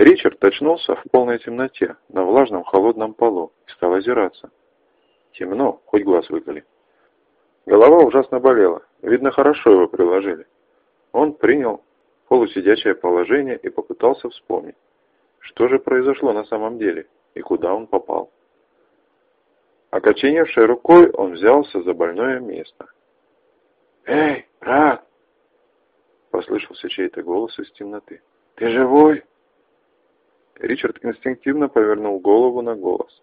Ричард очнулся в полной темноте на влажном холодном полу и стал озираться. Темно, хоть глаз выколи. Голова ужасно болела, видно, хорошо его приложили. Он принял полусидячее положение и попытался вспомнить, что же произошло на самом деле и куда он попал. Окоченевшей рукой он взялся за больное место. «Эй, брат!» — послышался чей-то голос из темноты. «Ты живой?» Ричард инстинктивно повернул голову на голос.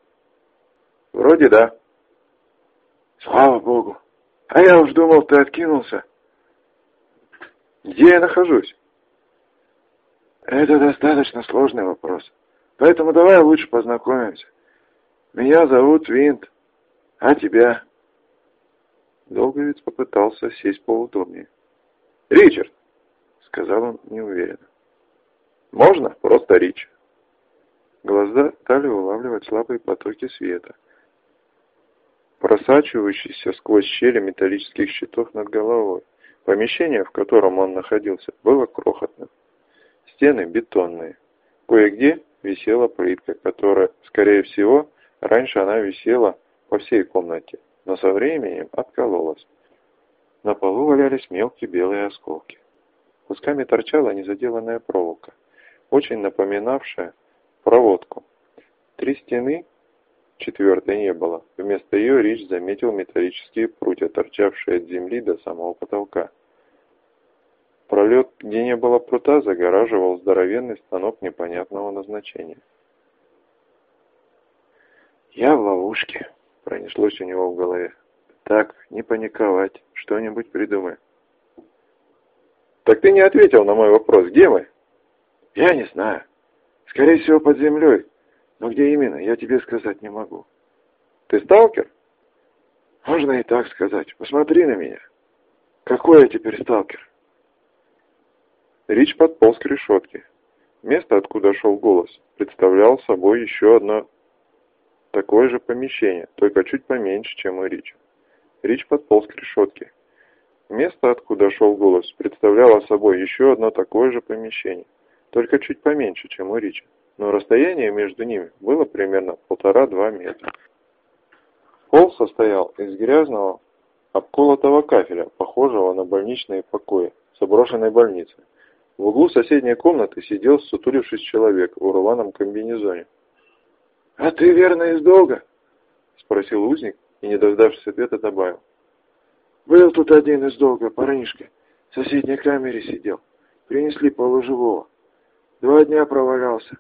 «Вроде да». «Слава Богу! А я уж думал, ты откинулся». «Где я нахожусь?» «Это достаточно сложный вопрос. Поэтому давай лучше познакомимся. Меня зовут Винт, а тебя?» Долговец попытался сесть поудобнее. «Ричард!» — сказал он неуверенно. «Можно? Просто Рич». Глаза стали улавливать слабые потоки света, просачивающиеся сквозь щели металлических щитов над головой. Помещение, в котором он находился, было крохотным. Стены бетонные. Кое-где висела плитка, которая, скорее всего, раньше она висела по всей комнате, но со временем откололась. На полу валялись мелкие белые осколки. Кусками торчала незаделанная проволока, очень напоминавшая проводку. Три стены, четвертой не было. Вместо ее Рич заметил металлические прутья, торчавшие от земли до самого потолка. Пролет, где не было прута, загораживал здоровенный станок непонятного назначения. «Я в ловушке», — пронеслось у него в голове. «Так, не паниковать, что-нибудь придумай». «Так ты не ответил на мой вопрос, где мы?» «Я не знаю. Скорее всего, под землей. Но где именно, я тебе сказать не могу». «Ты сталкер?» «Можно и так сказать. Посмотри на меня. Какой я теперь сталкер?» Рич подполз к решетке. Место, откуда шел голос, представлял собой еще одно такое же помещение, только чуть поменьше, чем у Рича. Рич подполз к решетке. Место, откуда шел голос, представляло собой еще одно такое же помещение, только чуть поменьше, чем у Рича, но расстояние между ними было примерно полтора-два метра. Пол состоял из грязного, обколотого кафеля, похожего на больничные покои заброшенной больницы. В углу соседней комнаты сидел, сутулившись человек в рваном комбинезоне. «А ты верно из долга?» — спросил узник и, не дождавшись ответа, добавил. «Был тут один из долга, парнишка. В соседней камере сидел. Принесли полуживого. Два дня провалялся,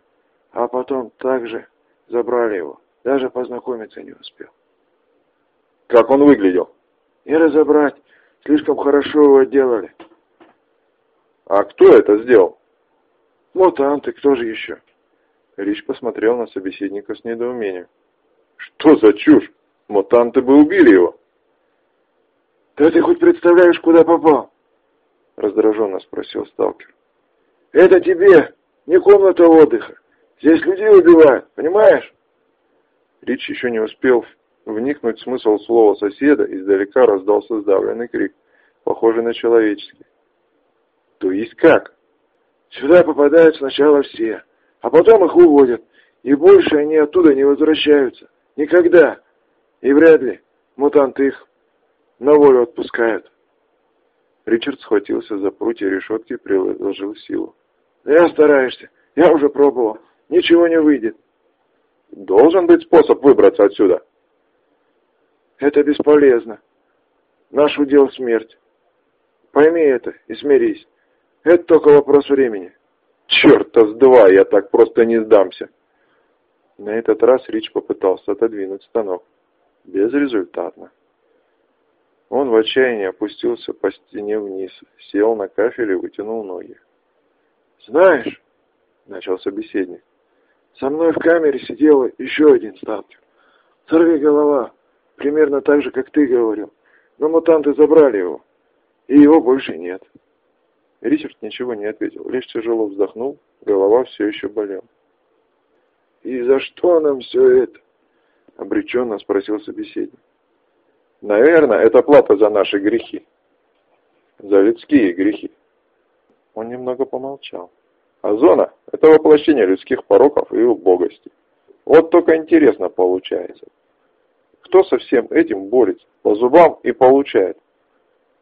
а потом также забрали его. Даже познакомиться не успел. Как он выглядел? Не разобрать. Слишком хорошо его делали. А кто это сделал? Мутанты, кто же еще? Рич посмотрел на собеседника с недоумением. Что за чушь? Мутанты бы убили его. Да ты хоть представляешь, куда попал? Раздраженно спросил сталкер. Это тебе не комната отдыха. Здесь людей убивают, понимаешь? Рич еще не успел вникнуть в смысл слова соседа, издалека раздался сдавленный крик, похожий на человеческий. То есть как? Сюда попадают сначала все, а потом их уводят, и больше они оттуда не возвращаются. Никогда. И вряд ли мутанты их на волю отпускают. Ричард схватился за прутья решетки и приложил силу. Я стараешься. Я уже пробовал. Ничего не выйдет. Должен быть способ выбраться отсюда. Это бесполезно. Наш удел смерть. Пойми это и смирись. Это только вопрос времени. Черта с два, я так просто не сдамся. На этот раз Рич попытался отодвинуть станок. Безрезультатно. Он в отчаянии опустился по стене вниз, сел на кафель и вытянул ноги. «Знаешь», — начал собеседник, — «со мной в камере сидел еще один сталкер. Сорви голова, примерно так же, как ты говорил. Но мутанты забрали его, и его больше нет». Ричард ничего не ответил, лишь тяжело вздохнул, голова все еще болела. «И за что нам все это?» — обреченно спросил собеседник. «Наверное, это плата за наши грехи. За людские грехи». Он немного помолчал. А зона – это воплощение людских пороков и убогости. Вот только интересно получается. Кто со всем этим борется, по зубам и получает,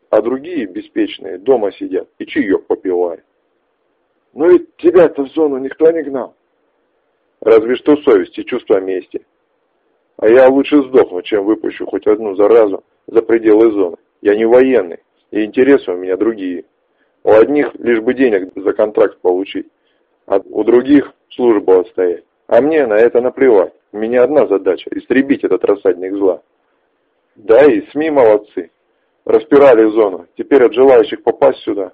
а другие беспечные дома сидят и чаек попивают. Но ведь тебя-то в зону никто не гнал. Разве что совесть и чувство мести. А я лучше сдохну, чем выпущу хоть одну заразу за пределы зоны. Я не военный, и интересы у меня другие. У одних лишь бы денег за контракт получить, а у других службу отстоять. А мне на это наплевать. У меня одна задача – истребить этот рассадник зла. Да и СМИ молодцы. Распирали зону. Теперь от желающих попасть сюда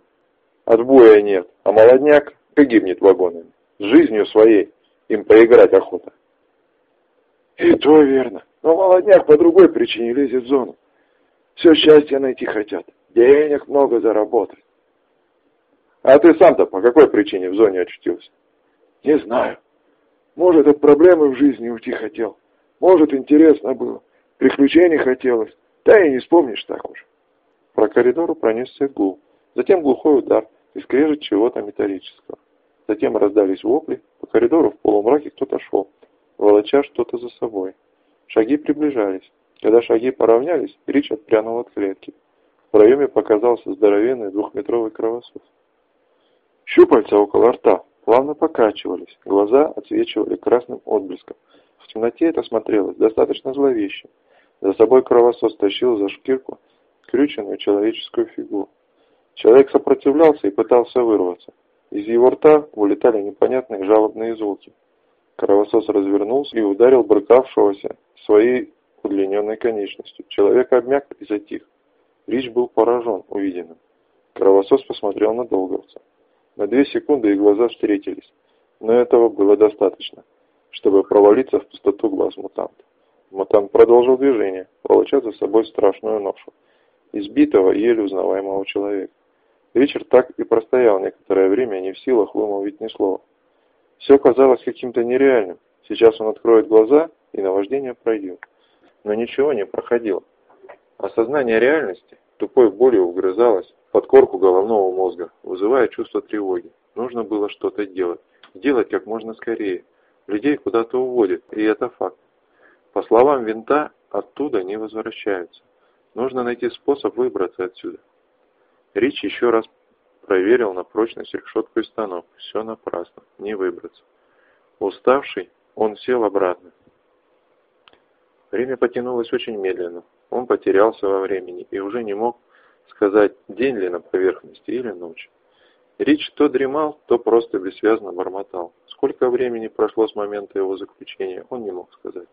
отбоя нет, а молодняк погибнет вагонами. С жизнью своей им поиграть охота. И то верно. Но молодняк по другой причине лезет в зону. Все счастье найти хотят. Денег много заработать. А ты сам-то по какой причине в зоне очутился? Не знаю. Может, от проблемы в жизни уйти хотел. Может, интересно было. Приключений хотелось. Да и не вспомнишь так уж. По коридору пронесся гул. Затем глухой удар и скрежет чего-то металлического. Затем раздались вопли. По коридору в полумраке кто-то шел, волоча что-то за собой. Шаги приближались. Когда шаги поравнялись, Рич отпрянул от клетки. В проеме показался здоровенный двухметровый кровосос. Щупальца около рта плавно покачивались, глаза отсвечивали красным отблеском. В темноте это смотрелось достаточно зловеще. За собой кровосос тащил за шкирку скрюченную человеческую фигуру. Человек сопротивлялся и пытался вырваться. Из его рта вылетали непонятные жалобные звуки. Кровосос развернулся и ударил брыкавшегося своей удлиненной конечностью. Человек обмяк и затих. Рич был поражен увиденным. Кровосос посмотрел на долговца. На две секунды их глаза встретились, но этого было достаточно, чтобы провалиться в пустоту глаз мутанта. Мутант продолжил движение, волоча за собой страшную ношу, избитого еле узнаваемого человека. Ричард так и простоял некоторое время, не в силах вымолвить ни слова. Все казалось каким-то нереальным. Сейчас он откроет глаза, и наваждение пройдет. Но ничего не проходило. Осознание реальности тупой болью угрызалось под корку головного мозга, вызывая чувство тревоги. Нужно было что-то делать. Делать как можно скорее. Людей куда-то уводят, и это факт. По словам винта, оттуда не возвращаются. Нужно найти способ выбраться отсюда. Рич еще раз проверил на прочность решетку и станок. Все напрасно, не выбраться. Уставший, он сел обратно. Время потянулось очень медленно. Он потерялся во времени и уже не мог сказать, день ли на поверхности или ночь. Рич то дремал, то просто бессвязно бормотал. Сколько времени прошло с момента его заключения, он не мог сказать.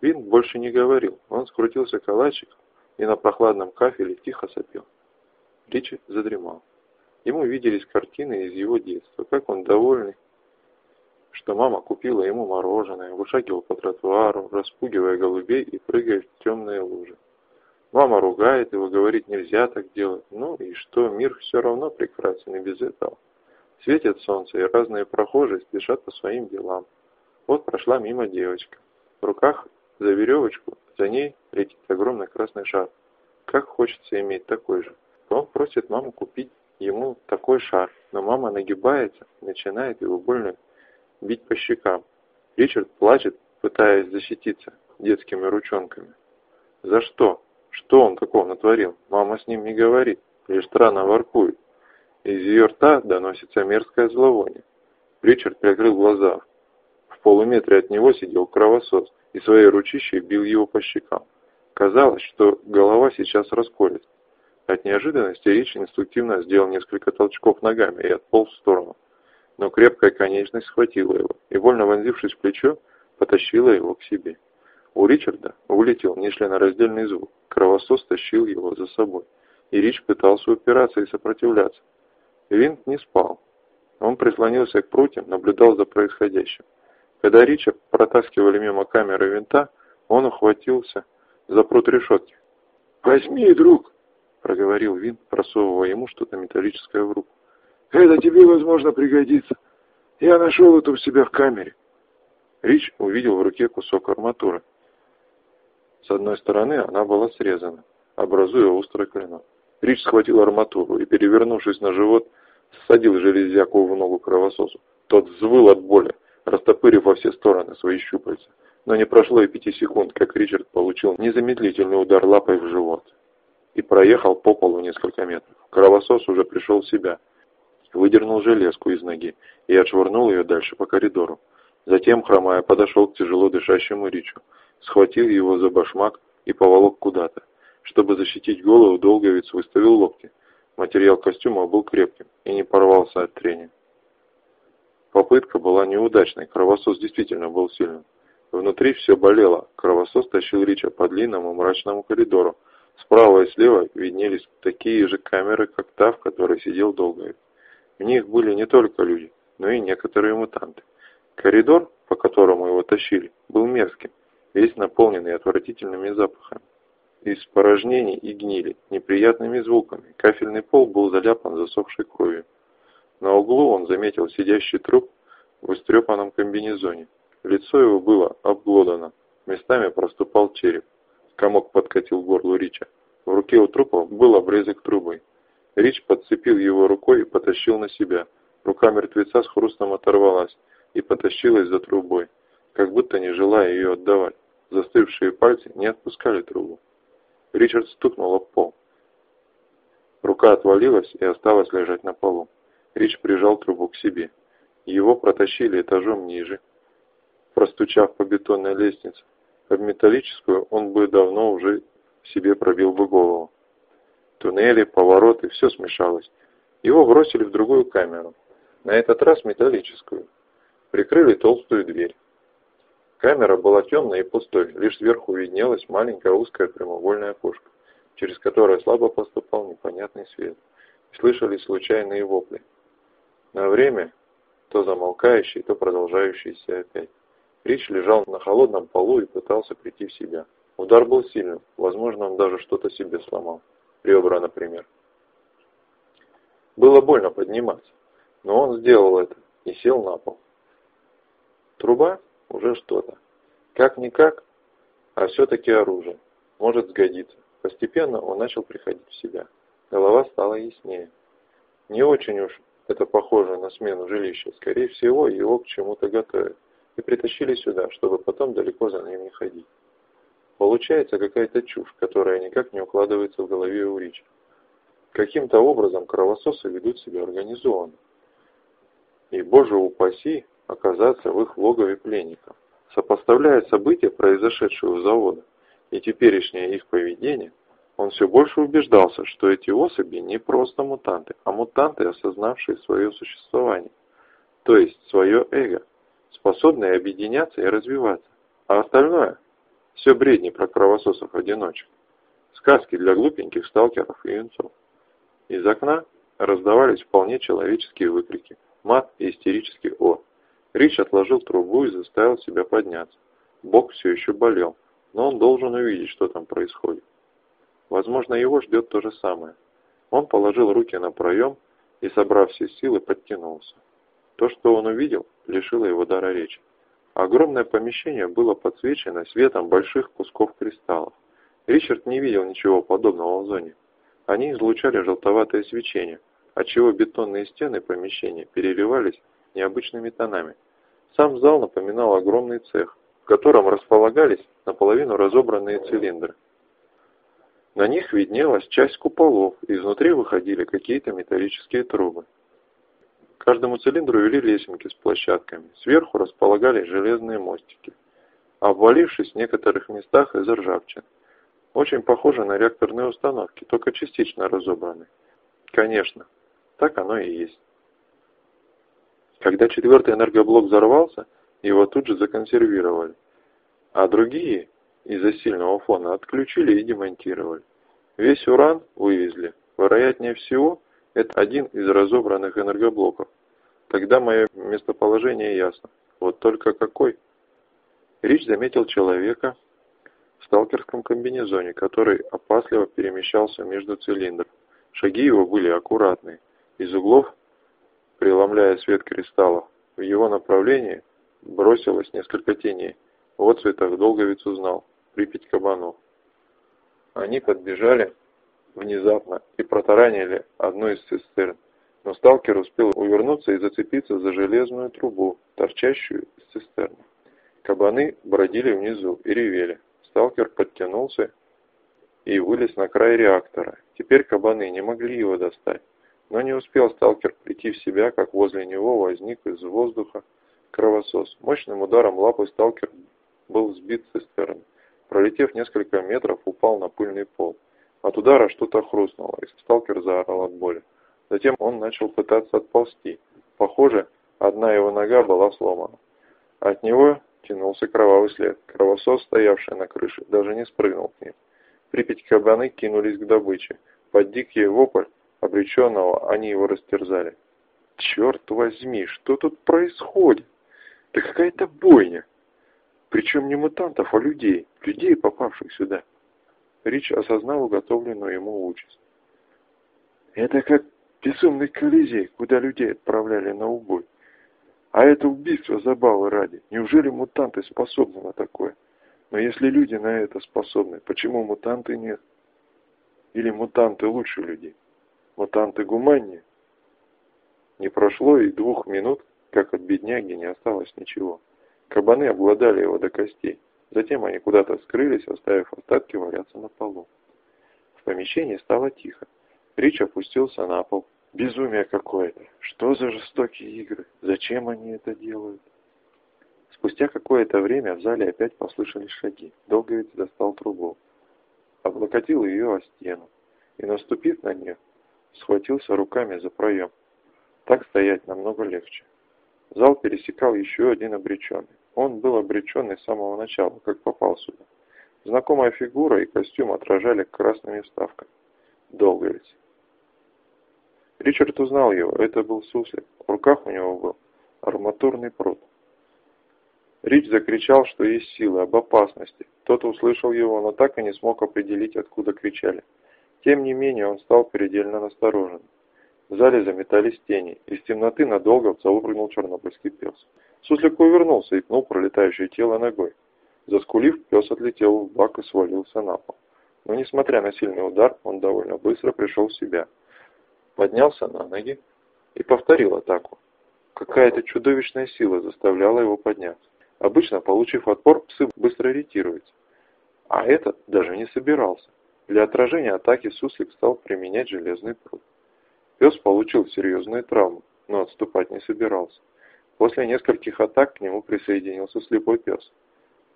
Вин больше не говорил. Он скрутился калачиком и на прохладном кафеле тихо сопел. Ричи задремал. Ему виделись картины из его детства, как он довольный, что мама купила ему мороженое, вышагивал по тротуару, распугивая голубей и прыгая в темные лужи. Мама ругает его, говорит, нельзя так делать. Ну и что, мир все равно прекрасен и без этого. Светит солнце, и разные прохожие спешат по своим делам. Вот прошла мимо девочка. В руках за веревочку, за ней летит огромный красный шар. Как хочется иметь такой же. Он просит маму купить ему такой шар, но мама нагибается начинает его больно бить по щекам. Ричард плачет, пытаясь защититься детскими ручонками. За что? Что он такого натворил? Мама с ним не говорит, лишь странно воркует. Из ее рта доносится мерзкое зловоние. Ричард прикрыл глаза. В полуметре от него сидел кровосос и своей ручищей бил его по щекам. Казалось, что голова сейчас расколется. От неожиданности Рич инстинктивно сделал несколько толчков ногами и отполз в сторону. Но крепкая конечность схватила его и, больно вонзившись в плечо, потащила его к себе. У Ричарда вылетел нечленораздельный звук. Кровосос тащил его за собой. И Рич пытался упираться и сопротивляться. Винт не спал. Он прислонился к прутьям, наблюдал за происходящим. Когда Рича протаскивали мимо камеры винта, он ухватился за прут решетки. «Возьми, друг!» — проговорил Вин, просовывая ему что-то металлическое в руку. «Это тебе, возможно, пригодится. Я нашел это у себя в камере». Рич увидел в руке кусок арматуры. С одной стороны она была срезана, образуя острый клинок. Рич схватил арматуру и, перевернувшись на живот, Садил железяку в ногу кровососу. Тот взвыл от боли, растопырив во все стороны свои щупальца. Но не прошло и пяти секунд, как Ричард получил незамедлительный удар лапой в живот и проехал по полу несколько метров. Кровосос уже пришел в себя, выдернул железку из ноги и отшвырнул ее дальше по коридору. Затем, хромая, подошел к тяжело дышащему Ричу, схватил его за башмак и поволок куда-то. Чтобы защитить голову, Долговец выставил локти. Материал костюма был крепким и не порвался от трения. Попытка была неудачной, кровосос действительно был сильным. Внутри все болело, кровосос тащил Рича по длинному мрачному коридору. Справа и слева виднелись такие же камеры, как та, в которой сидел Долговец. В них были не только люди, но и некоторые мутанты. Коридор, по которому его тащили, был мерзким, весь наполненный отвратительными запахами. Из порожнений и гнили, неприятными звуками, кафельный пол был заляпан засохшей кровью. На углу он заметил сидящий труп в истрепанном комбинезоне. Лицо его было обглодано, местами проступал череп. Комок подкатил горлу Рича. В руке у трупа был обрезок трубы. Рич подцепил его рукой и потащил на себя. Рука мертвеца с хрустом оторвалась и потащилась за трубой, как будто не желая ее отдавать. Застывшие пальцы не отпускали трубу. Ричард стукнул об пол. Рука отвалилась и осталась лежать на полу. Рич прижал трубу к себе. Его протащили этажом ниже, простучав по бетонной лестнице. Об металлическую он бы давно уже себе пробил бы голову. Туннели, повороты, все смешалось. Его бросили в другую камеру, на этот раз металлическую. Прикрыли толстую дверь. Камера была темной и пустой, лишь сверху виднелась маленькая узкая прямоугольная окошко, через которое слабо поступал непонятный свет. Слышались случайные вопли. На время то замолкающий, то продолжающийся опять. Рич лежал на холодном полу и пытался прийти в себя. Удар был сильным, возможно, он даже что-то себе сломал ребра, например. Было больно подниматься, но он сделал это и сел на пол. Труба уже что-то. Как-никак, а все-таки оружие. Может сгодиться. Постепенно он начал приходить в себя. Голова стала яснее. Не очень уж это похоже на смену жилища. Скорее всего, его к чему-то готовят. И притащили сюда, чтобы потом далеко за ним не ходить. Получается какая-то чушь, которая никак не укладывается в голове у Рича. Каким-то образом кровососы ведут себя организованно. И, боже упаси, оказаться в их логове пленников. Сопоставляя события, произошедшие у завода, и теперешнее их поведение, он все больше убеждался, что эти особи не просто мутанты, а мутанты, осознавшие свое существование, то есть свое эго, способные объединяться и развиваться. А остальное все бредни про кровососов-одиночек. Сказки для глупеньких сталкеров и юнцов. Из окна раздавались вполне человеческие выкрики, мат и истерический о. Рич отложил трубу и заставил себя подняться. Бок все еще болел, но он должен увидеть, что там происходит. Возможно, его ждет то же самое. Он положил руки на проем и, собрав все силы, подтянулся. То, что он увидел, лишило его дара речи. Огромное помещение было подсвечено светом больших кусков кристаллов. Ричард не видел ничего подобного в зоне. Они излучали желтоватое свечение, отчего бетонные стены помещения переливались необычными тонами. Сам зал напоминал огромный цех, в котором располагались наполовину разобранные цилиндры. На них виднелась часть куполов, и изнутри выходили какие-то металлические трубы каждому цилиндру вели лесенки с площадками. Сверху располагались железные мостики, обвалившись в некоторых местах из ржавчины. Очень похоже на реакторные установки, только частично разобраны. Конечно, так оно и есть. Когда четвертый энергоблок взорвался, его тут же законсервировали, а другие из-за сильного фона отключили и демонтировали. Весь уран вывезли. Вероятнее всего, это один из разобранных энергоблоков. Тогда мое местоположение ясно. Вот только какой? Рич заметил человека в сталкерском комбинезоне, который опасливо перемещался между цилиндров. Шаги его были аккуратные. Из углов, преломляя свет кристаллов, в его направлении бросилось несколько теней. В отцветах Долговец узнал. Припять кабанов. Они подбежали внезапно и протаранили одну из цистерн. но сталкер успел увернуться и зацепиться за железную трубу, торчащую из цистерны. Кабаны бродили внизу и ревели. Сталкер подтянулся и вылез на край реактора. Теперь кабаны не могли его достать. Но не успел сталкер прийти в себя, как возле него возник из воздуха кровосос. Мощным ударом лапы сталкер был сбит с цистерны. Пролетев несколько метров, упал на пыльный пол. От удара что-то хрустнуло, и сталкер заорал от боли. Затем он начал пытаться отползти. Похоже, одна его нога была сломана. От него тянулся кровавый след. Кровосос, стоявший на крыше, даже не спрыгнул к ним. Припять кабаны кинулись к добыче. Под дикий вопль обреченного они его растерзали. Черт возьми, что тут происходит? Да какая-то бойня. Причем не мутантов, а людей, людей, попавших сюда. Рич осознал уготовленную ему участь. Это как безумный колизей, куда людей отправляли на убой. А это убийство забавы ради. Неужели мутанты способны на такое? Но если люди на это способны, почему мутанты нет? Или мутанты лучше людей? Мутанты гуманнее? Не прошло и двух минут, как от бедняги не осталось ничего. Кабаны обладали его до костей. Затем они куда-то скрылись, оставив остатки валяться на полу. В помещении стало тихо. Рич опустился на пол. Безумие какое-то. Что за жестокие игры? Зачем они это делают? Спустя какое-то время в зале опять послышались шаги. Долговец достал трубу. Облокотил ее о стену. И, наступив на нее, схватился руками за проем. Так стоять намного легче. Зал пересекал еще один обреченный. Он был обреченный с самого начала, как попал сюда. Знакомая фигура и костюм отражали красными вставками. Долговец. Ричард узнал его. Это был суслик. В руках у него был арматурный пруд. Рич закричал, что есть силы, об опасности. Тот услышал его, но так и не смог определить, откуда кричали. Тем не менее, он стал предельно насторожен. В зале заметались тени. Из темноты надолго выпрыгнул чернобыльский пес. Суслик увернулся и пнул пролетающее тело ногой. Заскулив, пес отлетел в бак и свалился на пол. Но, несмотря на сильный удар, он довольно быстро пришел в себя. Поднялся на ноги и повторил атаку. Какая-то чудовищная сила заставляла его подняться. Обычно, получив отпор, псы быстро ретируются. А этот даже не собирался. Для отражения атаки суслик стал применять железный пруд. Пес получил серьезные травмы, но отступать не собирался. После нескольких атак к нему присоединился слепой пес.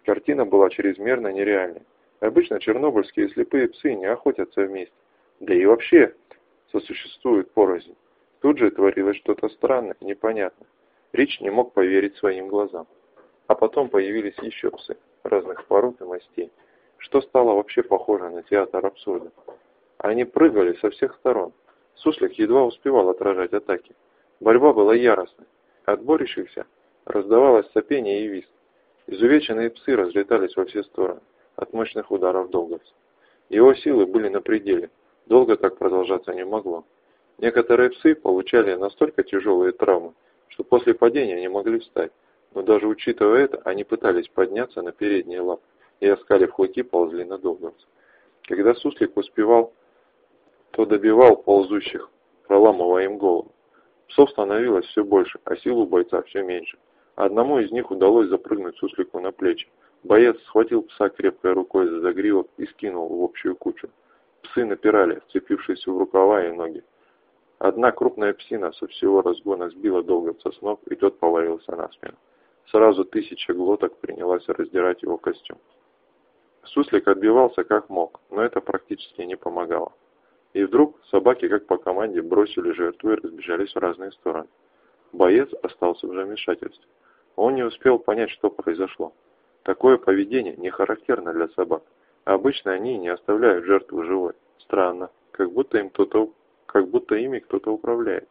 Картина была чрезмерно нереальной. Обычно чернобыльские слепые псы не охотятся вместе. Да и вообще сосуществуют порознь. Тут же творилось что-то странное, непонятное. Рич не мог поверить своим глазам. А потом появились еще псы, разных пород и мастей, что стало вообще похоже на театр абсурда. Они прыгали со всех сторон. Суслик едва успевал отражать атаки. Борьба была яростной. От борющихся раздавалось сопение и визг. Изувеченные псы разлетались во все стороны от мощных ударов долговца. Его силы были на пределе, долго так продолжаться не могло. Некоторые псы получали настолько тяжелые травмы, что после падения не могли встать но даже учитывая это, они пытались подняться на передние лапы и, оскалив клыки, ползли на долговца. Когда суслик успевал, то добивал ползущих, проламывая им голову. Псов становилось все больше, а сил бойца все меньше. Одному из них удалось запрыгнуть суслику на плечи. Боец схватил пса крепкой рукой за загривок и скинул в общую кучу. Псы напирали, вцепившись в рукава и ноги. Одна крупная псина со всего разгона сбила долговца с ног, и тот повалился на спину. Сразу тысяча глоток принялась раздирать его костюм. Суслик отбивался как мог, но это практически не помогало. И вдруг собаки, как по команде, бросили жертву и разбежались в разные стороны. Боец остался в замешательстве. Он не успел понять, что произошло. Такое поведение не характерно для собак. Обычно они не оставляют жертву живой. Странно, как будто им кто-то, как будто ими кто-то управляет.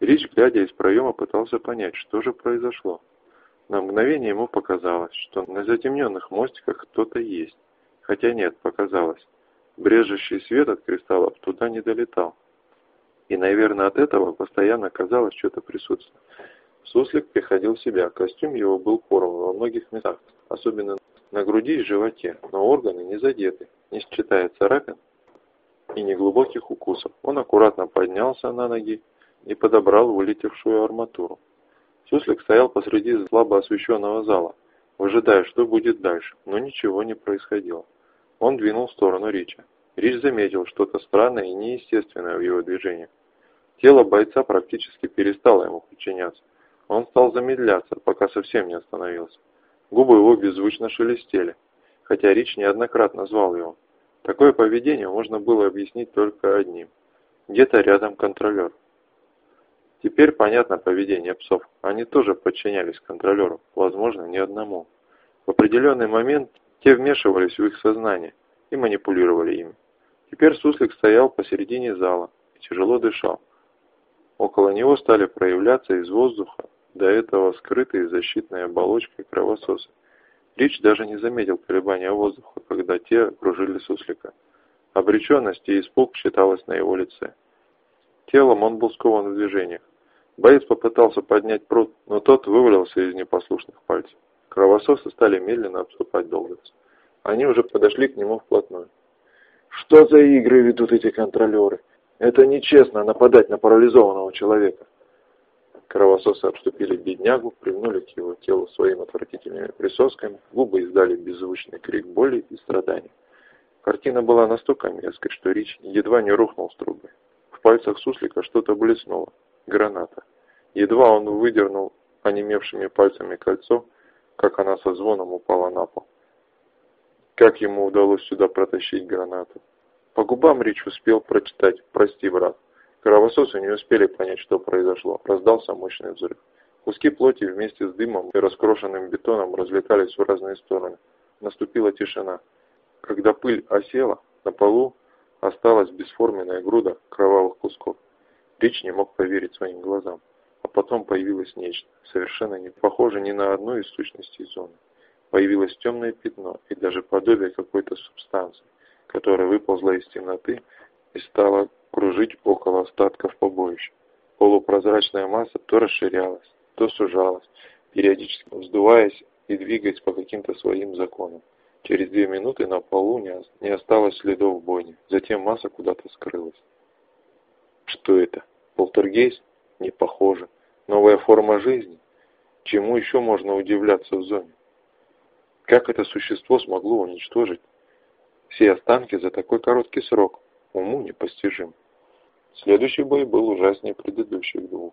Рич, глядя из проема, пытался понять, что же произошло. На мгновение ему показалось, что на затемненных мостиках кто-то есть. Хотя нет, показалось. Брежущий свет от кристаллов туда не долетал. И, наверное, от этого постоянно казалось что-то присутствие. Суслик приходил в себя, костюм его был порван во многих местах, особенно на груди и животе, но органы не задеты, не считая царапин и неглубоких укусов. Он аккуратно поднялся на ноги и подобрал вылетевшую арматуру. Суслик стоял посреди слабо освещенного зала, выжидая, что будет дальше, но ничего не происходило. Он двинул в сторону Рича. Рич заметил что-то странное и неестественное в его движениях. Тело бойца практически перестало ему подчиняться. Он стал замедляться, пока совсем не остановился. Губы его беззвучно шелестели, хотя Рич неоднократно звал его. Такое поведение можно было объяснить только одним. Где-то рядом контролер. Теперь понятно поведение псов. Они тоже подчинялись контролеру, возможно, не одному. В определенный момент те вмешивались в их сознание и манипулировали ими. Теперь суслик стоял посередине зала и тяжело дышал. Около него стали проявляться из воздуха до этого скрытые защитной оболочкой кровососы. Рич даже не заметил колебания воздуха, когда те окружили суслика. Обреченность и испуг считалось на его лице. Телом он был скован в движениях. Боец попытался поднять пруд, но тот вывалился из непослушных пальцев. Кровососы стали медленно обступать долговца. Они уже подошли к нему вплотную. Что за игры ведут эти контролеры? Это нечестно нападать на парализованного человека. Кровососы обступили беднягу, прильнули к его телу своими отвратительными присосками, губы издали беззвучный крик боли и страданий. Картина была настолько мерзкой, что Рич едва не рухнул с трубы. Пальцах суслика что-то блеснуло. Граната. Едва он выдернул онемевшими пальцами кольцо, как она со звоном упала на пол. Как ему удалось сюда протащить гранату? По губам Рич успел прочитать «Прости, брат». Кровососы не успели понять, что произошло. Раздался мощный взрыв. Куски плоти вместе с дымом и раскрошенным бетоном разлетались в разные стороны. Наступила тишина. Когда пыль осела, на полу осталась бесформенная груда кровавых кусков. Рич не мог поверить своим глазам. А потом появилось нечто, совершенно не похоже ни на одну из сущностей зоны. Появилось темное пятно и даже подобие какой-то субстанции, которая выползла из темноты и стала кружить около остатков побоища. Полупрозрачная масса то расширялась, то сужалась, периодически вздуваясь и двигаясь по каким-то своим законам. Через две минуты на полу не осталось следов бойни, затем масса куда-то скрылась. Что это? Полтергейст? Не похоже. Новая форма жизни? Чему еще можно удивляться в зоне? Как это существо смогло уничтожить все останки за такой короткий срок? Уму непостижим. Следующий бой был ужаснее предыдущих двух.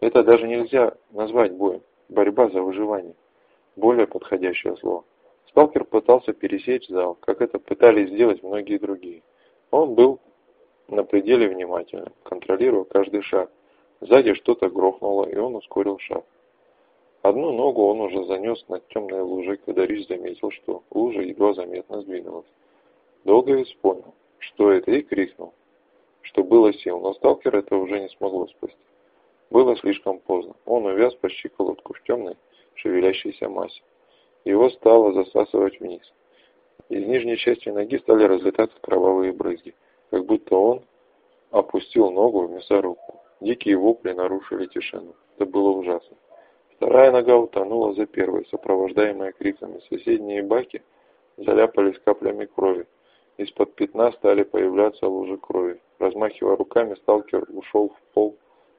Это даже нельзя назвать боем. Борьба за выживание. Более подходящее слово. Сталкер пытался пересечь зал, как это пытались сделать многие другие. Он был на пределе внимательным, контролируя каждый шаг. Сзади что-то грохнуло, и он ускорил шаг. Одну ногу он уже занес над темной лужей, когда Рич заметил, что лужа едва заметно сдвинулась. Долговец понял, что это, и крикнул, что было сил, но сталкер это уже не смогло спасти. Было слишком поздно. Он увяз по щиколотку в темной, шевелящейся массе. Его стало засасывать вниз. Из нижней части ноги стали разлетаться кровавые брызги, как будто он опустил ногу в мясорубку. Дикие вопли нарушили тишину. Это было ужасно. Вторая нога утонула за первой, сопровождаемая криками. Соседние баки заляпались каплями крови. Из-под пятна стали появляться лужи крови. Размахивая руками, сталкер ушел в пол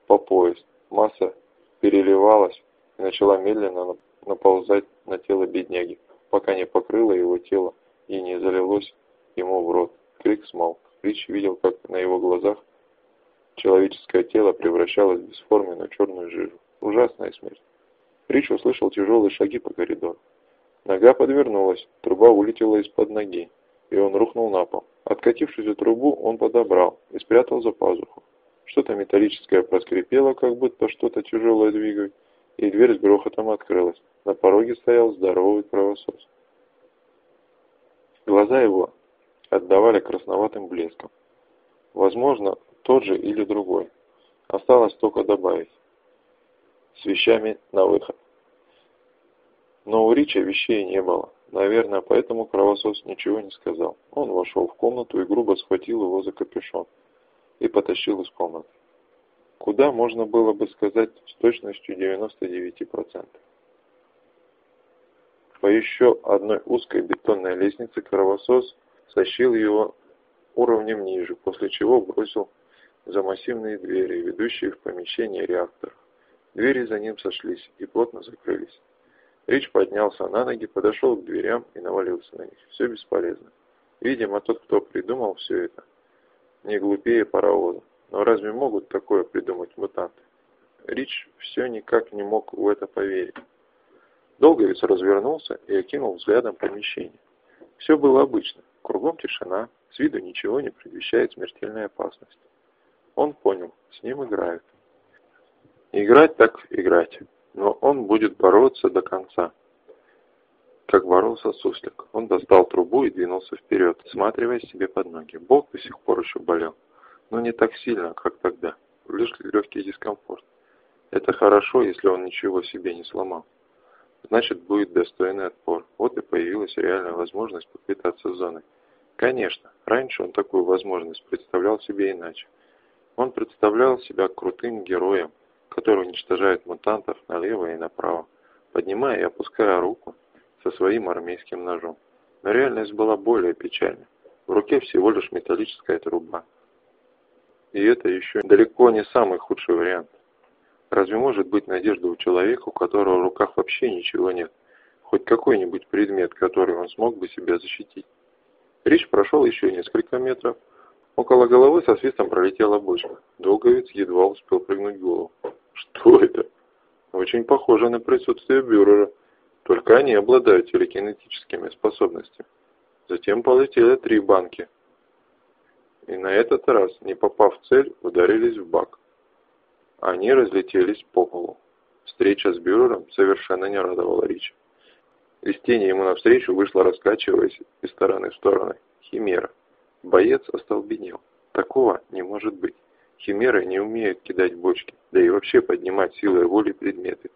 по пояс. Масса переливалась и начала медленно наползать на тело бедняги, пока не покрыла его тело и не залилось ему в рот. Крик смолк. Рич видел, как на его глазах человеческое тело превращалось в бесформенную черную жижу. Ужасная смерть. Рич услышал тяжелые шаги по коридору. Нога подвернулась, труба улетела из-под ноги, и он рухнул на пол. Откатившуюся трубу он подобрал и спрятал за пазуху. Что-то металлическое проскрипело, как будто что-то тяжелое двигает, и дверь с грохотом открылась. На пороге стоял здоровый кровосос. Глаза его отдавали красноватым блеском. Возможно, тот же или другой. Осталось только добавить с вещами на выход. Но у Рича вещей не было. Наверное, поэтому кровосос ничего не сказал. Он вошел в комнату и грубо схватил его за капюшон и потащил из комнаты. Куда можно было бы сказать с точностью 99%. По еще одной узкой бетонной лестнице кровосос сощил его уровнем ниже, после чего бросил за массивные двери, ведущие в помещение реактора. Двери за ним сошлись и плотно закрылись. Рич поднялся на ноги, подошел к дверям и навалился на них. Все бесполезно. Видимо, тот, кто придумал все это, не глупее паровоза. Но разве могут такое придумать мутанты? Рич все никак не мог в это поверить. Долговец развернулся и окинул взглядом помещение. Все было обычно. Кругом тишина, с виду ничего не предвещает смертельной опасности. Он понял, с ним играют. Играть так играть, но он будет бороться до конца. Как боролся суслик. Он достал трубу и двинулся вперед, сматривая себе под ноги. Бог до сих пор еще болел, но не так сильно, как тогда. Лишь легкий дискомфорт. Это хорошо, если он ничего себе не сломал. Значит, будет достойный отпор. Вот и появилась реальная возможность попытаться зоной. Конечно, раньше он такую возможность представлял себе иначе. Он представлял себя крутым героем, который уничтожает мутантов налево и направо, поднимая и опуская руку со своим армейским ножом. Но реальность была более печальной. В руке всего лишь металлическая труба. И это еще далеко не самый худший вариант. Разве может быть надежда у человека, у которого в руках вообще ничего нет? Хоть какой-нибудь предмет, который он смог бы себя защитить? Рич прошел еще несколько метров, Около головы со свистом пролетела бочка. Долговец едва успел прыгнуть голову. Что это? Очень похоже на присутствие бюрера. Только они обладают телекинетическими способностями. Затем полетели три банки. И на этот раз, не попав в цель, ударились в бак. Они разлетелись по полу. Встреча с бюрером совершенно не радовала Рича. Из тени ему навстречу вышла, раскачиваясь из стороны в сторону, химера. Боец остолбенел. Такого не может быть. Химеры не умеют кидать бочки, да и вообще поднимать силой воли предметы.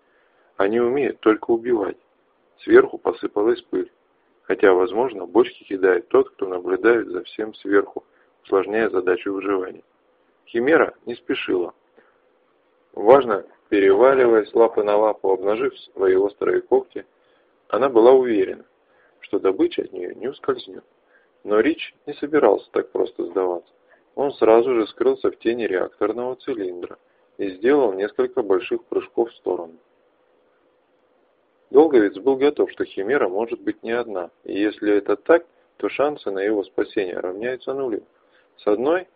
Они умеют только убивать. Сверху посыпалась пыль. Хотя, возможно, бочки кидает тот, кто наблюдает за всем сверху, усложняя задачу выживания. Химера не спешила. Важно, переваливаясь лапы на лапу, обнажив свои острые когти, она была уверена, что добыча от нее не ускользнет. Но Рич не собирался так просто сдаваться. Он сразу же скрылся в тени реакторного цилиндра и сделал несколько больших прыжков в сторону. Долговец был готов, что Химера может быть не одна, и если это так, то шансы на его спасение равняются нулю. С одной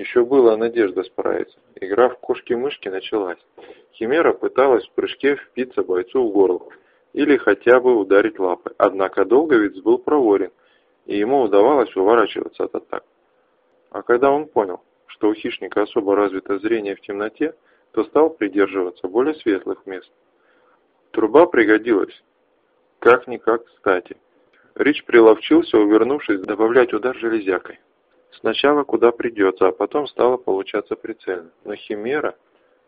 еще была надежда справиться. Игра в кошки-мышки началась. Химера пыталась в прыжке впиться бойцу в горло или хотя бы ударить лапой. Однако Долговец был проворен и ему удавалось уворачиваться от атак. А когда он понял, что у хищника особо развито зрение в темноте, то стал придерживаться более светлых мест. Труба пригодилась. Как-никак кстати. Рич приловчился, увернувшись, добавлять удар железякой. Сначала куда придется, а потом стало получаться прицельно. Но Химера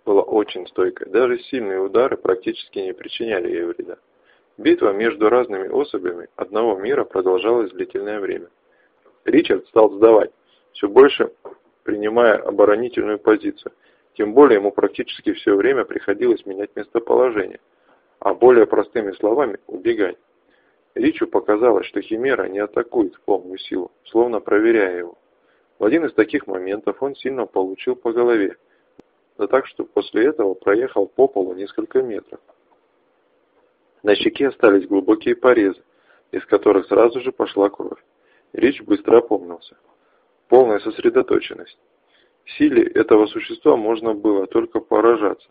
была очень стойкой. Даже сильные удары практически не причиняли ей вреда. Битва между разными особями одного мира продолжалась длительное время. Ричард стал сдавать, все больше принимая оборонительную позицию. Тем более ему практически все время приходилось менять местоположение, а более простыми словами – убегать. Ричу показалось, что Химера не атакует в полную силу, словно проверяя его. В один из таких моментов он сильно получил по голове, да так, что после этого проехал по полу несколько метров. На щеке остались глубокие порезы, из которых сразу же пошла кровь. Рич быстро опомнился. Полная сосредоточенность. Силе этого существа можно было только поражаться.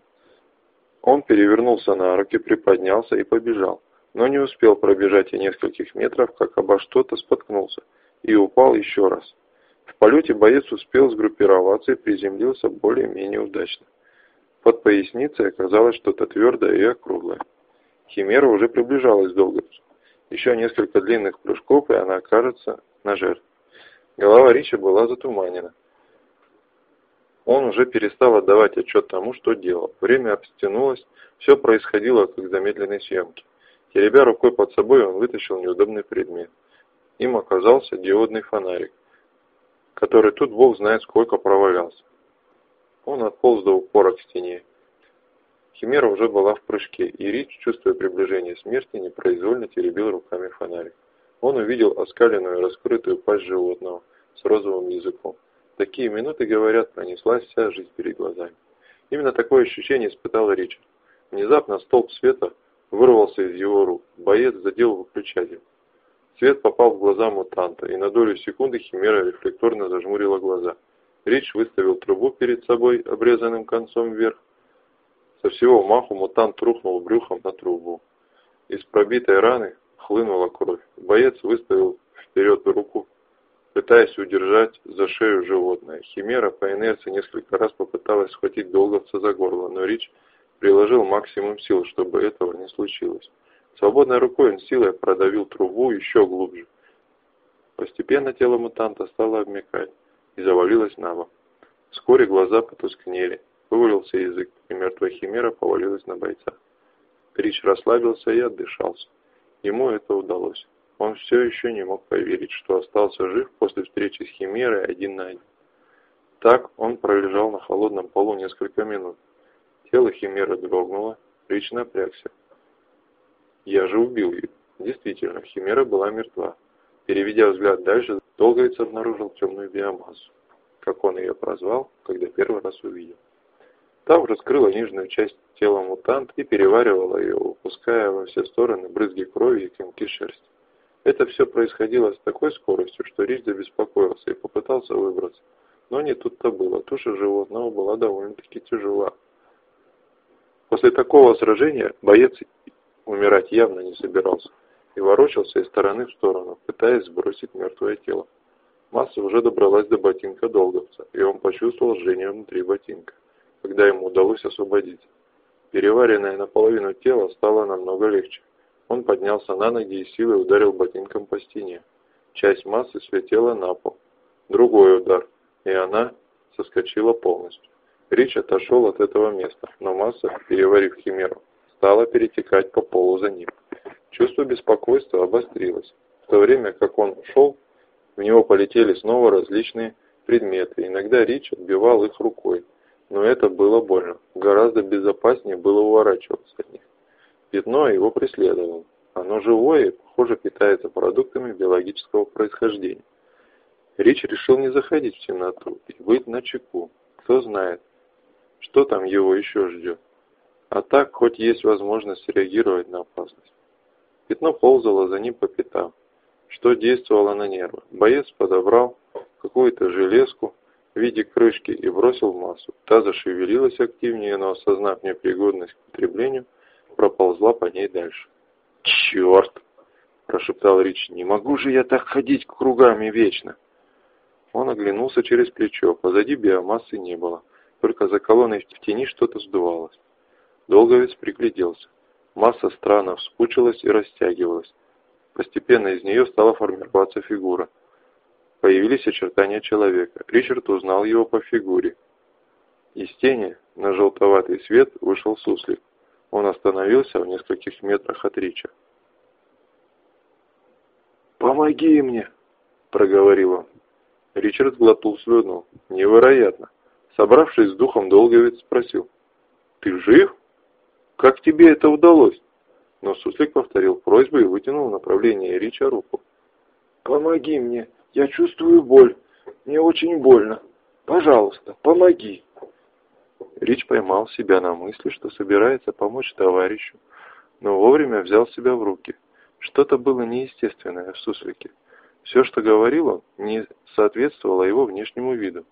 Он перевернулся на руки, приподнялся и побежал, но не успел пробежать и нескольких метров, как обо что-то споткнулся и упал еще раз. Полете боец успел сгруппироваться и приземлился более-менее удачно. Под поясницей оказалось что-то твердое и округлое. Химера уже приближалась долго. Еще несколько длинных прыжков, и она окажется на жертве. Голова Рича была затуманена. Он уже перестал отдавать отчет тому, что делал. Время обстянулось, все происходило как в замедленной съемке. Теребя рукой под собой, он вытащил неудобный предмет. Им оказался диодный фонарик, который тут бог знает сколько провалялся. Он отполз до упора к стене. Химера уже была в прыжке, и Рич, чувствуя приближение смерти, непроизвольно теребил руками фонарик. Он увидел оскаленную раскрытую пасть животного, с розовым языком. такие минуты, говорят, пронеслась вся жизнь перед глазами. Именно такое ощущение испытал Ричард. Внезапно столб света вырвался из его рук. Боец задел выключатель. Свет попал в глаза мутанта, и на долю секунды Химера рефлекторно зажмурила глаза. Рич выставил трубу перед собой, обрезанным концом вверх. Со всего маху мутант рухнул брюхом на трубу. Из пробитой раны хлынула кровь. Боец выставил вперед руку, пытаясь удержать за шею животное. Химера по инерции несколько раз попыталась схватить долговца за горло, но Рич приложил максимум сил, чтобы этого не случилось. Свободной рукой он силой продавил трубу еще глубже. Постепенно тело мутанта стало обмекать и завалилось на бок. Вскоре глаза потускнели, вывалился язык, и мертвая химера повалилась на бойца. Рич расслабился и отдышался. Ему это удалось. Он все еще не мог поверить, что остался жив после встречи с химерой один на один. Так он пролежал на холодном полу несколько минут. Тело химеры дрогнуло, Рич напрягся. Я же убил ее. Действительно, Химера была мертва. Переведя взгляд дальше, Долговец обнаружил темную биомассу, как он ее прозвал, когда первый раз увидел. Та раскрыла нижнюю часть тела мутант и переваривала ее, выпуская во все стороны брызги крови и комки шерсти. Это все происходило с такой скоростью, что Рич забеспокоился и попытался выбраться. Но не тут-то было. Туша животного была довольно-таки тяжела. После такого сражения боец умирать явно не собирался и ворочался из стороны в сторону, пытаясь сбросить мертвое тело. Масса уже добралась до ботинка долговца, и он почувствовал жжение внутри ботинка, когда ему удалось освободиться. Переваренное наполовину тело стало намного легче. Он поднялся на ноги и силой ударил ботинком по стене. Часть массы слетела на пол. Другой удар, и она соскочила полностью. Рич отошел от этого места, но масса, переварив химеру, стала перетекать по полу за ним. Чувство беспокойства обострилось. В то время как он шел, в него полетели снова различные предметы. Иногда Рич отбивал их рукой, но это было больно. Гораздо безопаснее было уворачиваться от них. Пятно его преследовало. Оно живое и, похоже, питается продуктами биологического происхождения. Рич решил не заходить в темноту и быть на чеку. Кто знает, что там его еще ждет. А так, хоть есть возможность реагировать на опасность. Пятно ползало за ним по пятам, что действовало на нервы. Боец подобрал какую-то железку в виде крышки и бросил в массу. Та зашевелилась активнее, но, осознав непригодность к употреблению, проползла по ней дальше. «Черт!» – прошептал Рич. «Не могу же я так ходить кругами вечно!» Он оглянулся через плечо. Позади биомассы не было. Только за колонной в тени что-то сдувалось. Долговец пригляделся. Масса странно вспучилась и растягивалась. Постепенно из нее стала формироваться фигура. Появились очертания человека. Ричард узнал его по фигуре. Из тени на желтоватый свет вышел суслик. Он остановился в нескольких метрах от Рича. «Помоги мне!» – проговорил он. Ричард глотнул слюну. «Невероятно!» Собравшись с духом, Долговец спросил. «Ты жив?» Как тебе это удалось?» Но Суслик повторил просьбу и вытянул в направлении Рича руку. «Помоги мне, я чувствую боль. Мне очень больно. Пожалуйста, помоги!» Рич поймал себя на мысли, что собирается помочь товарищу, но вовремя взял себя в руки. Что-то было неестественное в Суслике. Все, что говорил он, не соответствовало его внешнему виду.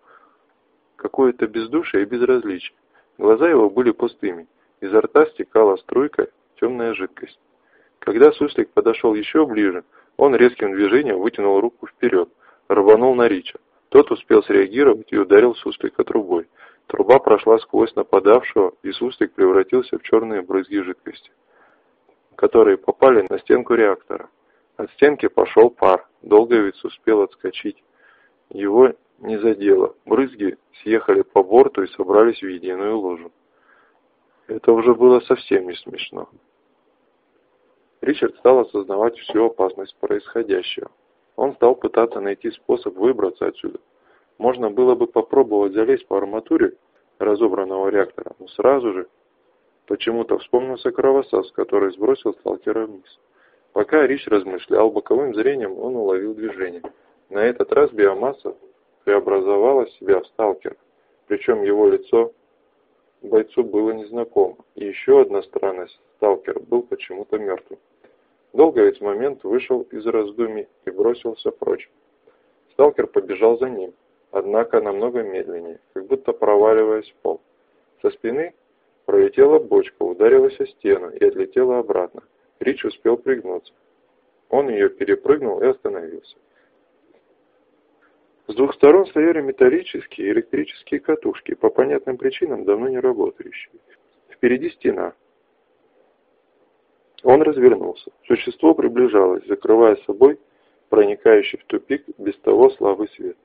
Какое-то бездушие и безразличие. Глаза его были пустыми, Изо рта стекала струйка, темная жидкость. Когда суслик подошел еще ближе, он резким движением вытянул руку вперед, рванул на Рича. Тот успел среагировать и ударил суслика трубой. Труба прошла сквозь нападавшего, и суслик превратился в черные брызги жидкости, которые попали на стенку реактора. От стенки пошел пар, долговец успел отскочить. Его не задело, брызги съехали по борту и собрались в единую лужу. Это уже было совсем не смешно. Ричард стал осознавать всю опасность происходящего. Он стал пытаться найти способ выбраться отсюда. Можно было бы попробовать залезть по арматуре разобранного реактора, но сразу же почему-то вспомнился кровосос, который сбросил сталкера вниз. Пока Рич размышлял, боковым зрением он уловил движение. На этот раз биомасса преобразовала себя в сталкер, причем его лицо бойцу было незнакомо, и еще одна странность – сталкер был почему-то мертвым. Долговец момент вышел из раздумий и бросился прочь. Сталкер побежал за ним, однако намного медленнее, как будто проваливаясь в пол. Со спины пролетела бочка, ударилась о стену и отлетела обратно. Рич успел пригнуться. Он ее перепрыгнул и остановился. С двух сторон стояли металлические и электрические катушки, по понятным причинам давно не работающие. Впереди стена. Он развернулся. Существо приближалось, закрывая собой проникающий в тупик без того слабый свет.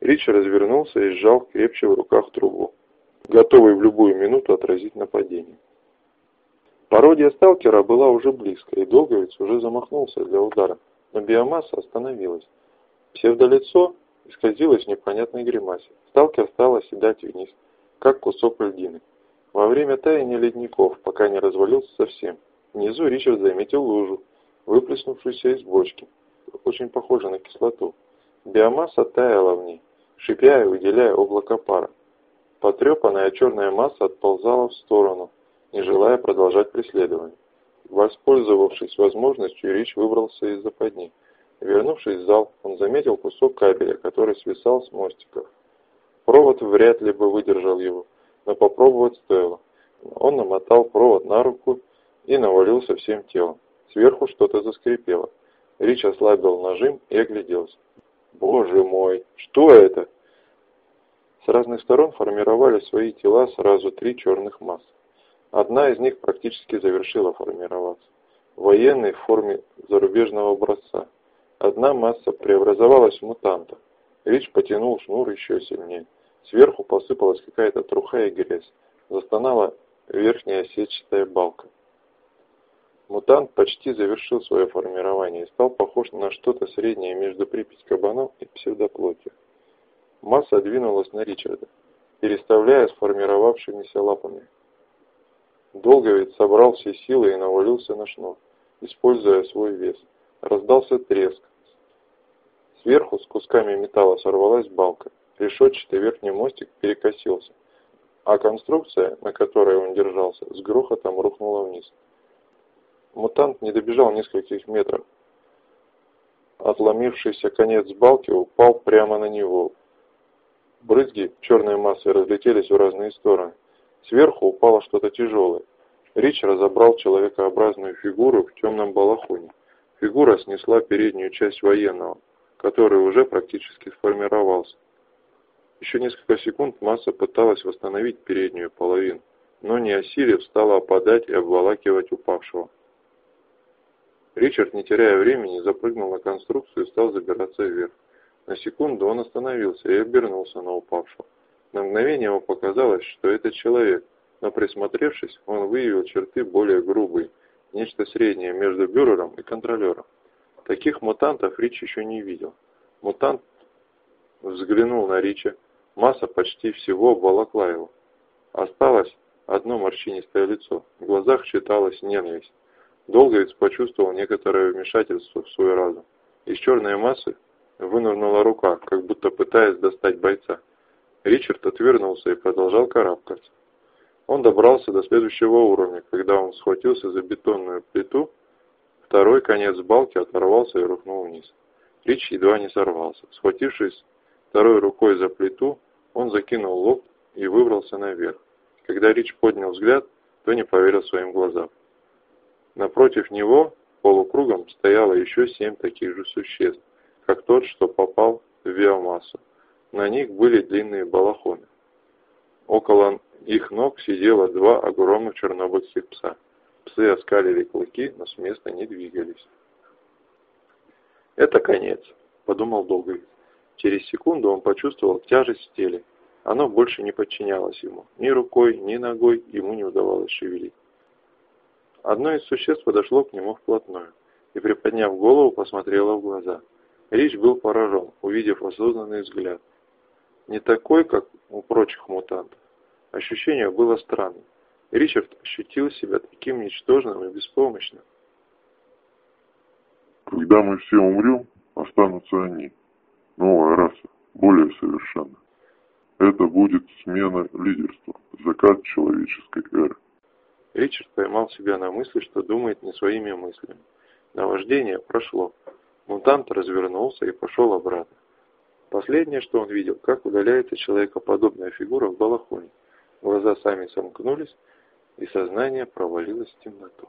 Рич развернулся и сжал крепче в руках трубу, готовый в любую минуту отразить нападение. Пародия сталкера была уже близко, и Долговец уже замахнулся для удара, но биомасса остановилась. Псевдолицо исказилось в непонятной гримасе. Сталкер стал оседать вниз, как кусок льдины. Во время таяния ледников, пока не развалился совсем, внизу Ричард заметил лужу, выплеснувшуюся из бочки, очень похоже на кислоту. Биомасса таяла в ней, шипя и выделяя облако пара. Потрепанная черная масса отползала в сторону, не желая продолжать преследование. Воспользовавшись возможностью, Рич выбрался из западни. Вернувшись в зал, он заметил кусок кабеля, который свисал с мостиков. Провод вряд ли бы выдержал его, но попробовать стоило. Он намотал провод на руку и навалился всем телом. Сверху что-то заскрипело. Рич ослабил нажим и огляделся. «Боже мой, что это?» С разных сторон формировали свои тела сразу три черных массы. Одна из них практически завершила формироваться. Военный в форме зарубежного образца. Одна масса преобразовалась в мутанта. Рич потянул шнур еще сильнее. Сверху посыпалась какая-то труха и грязь. Застонала верхняя сетчатая балка. Мутант почти завершил свое формирование и стал похож на что-то среднее между Припять кабаном и псевдоплотью. Масса двинулась на Ричарда, переставляя сформировавшимися лапами. Долговец собрал все силы и навалился на шнур, используя свой вес. Раздался треск, Сверху с кусками металла сорвалась балка. Решетчатый верхний мостик перекосился, а конструкция, на которой он держался, с грохотом рухнула вниз. Мутант не добежал нескольких метров. Отломившийся конец балки упал прямо на него. Брызги черной массы разлетелись в разные стороны. Сверху упало что-то тяжелое. Рич разобрал человекообразную фигуру в темном балахоне. Фигура снесла переднюю часть военного, который уже практически сформировался. Еще несколько секунд масса пыталась восстановить переднюю половину, но не осилив, стала опадать и обволакивать упавшего. Ричард, не теряя времени, запрыгнул на конструкцию и стал забираться вверх. На секунду он остановился и обернулся на упавшего. На мгновение ему показалось, что это человек, но присмотревшись, он выявил черты более грубые, нечто среднее между бюрером и контролером. Таких мутантов Рич еще не видел. Мутант взглянул на Рича. Масса почти всего обволокла его. Осталось одно морщинистое лицо. В глазах читалась ненависть. Долговец почувствовал некоторое вмешательство в свой разум. Из черной массы вынырнула рука, как будто пытаясь достать бойца. Ричард отвернулся и продолжал карабкаться. Он добрался до следующего уровня, когда он схватился за бетонную плиту Второй конец балки оторвался и рухнул вниз. Рич едва не сорвался. Схватившись второй рукой за плиту, он закинул лоб и выбрался наверх. Когда Рич поднял взгляд, то не поверил своим глазам. Напротив него полукругом стояло еще семь таких же существ, как тот, что попал в биомассу. На них были длинные балахоны. Около их ног сидело два огромных чернобыльских пса. Псы оскалили клыки, но с места не двигались. «Это конец», — подумал Долговец. Через секунду он почувствовал тяжесть в теле. Оно больше не подчинялось ему. Ни рукой, ни ногой ему не удавалось шевелить. Одно из существ подошло к нему вплотную и, приподняв голову, посмотрело в глаза. Рич был поражен, увидев осознанный взгляд. Не такой, как у прочих мутантов. Ощущение было странным. Ричард ощутил себя таким ничтожным и беспомощным. Когда мы все умрем, останутся они. Новая раса, более совершенная. Это будет смена лидерства, закат человеческой эры. Ричард поймал себя на мысли, что думает не своими мыслями. Наваждение прошло. Мутант развернулся и пошел обратно. Последнее, что он видел, как удаляется человекоподобная фигура в балахоне. Глаза сами сомкнулись, и сознание провалилось в темноту.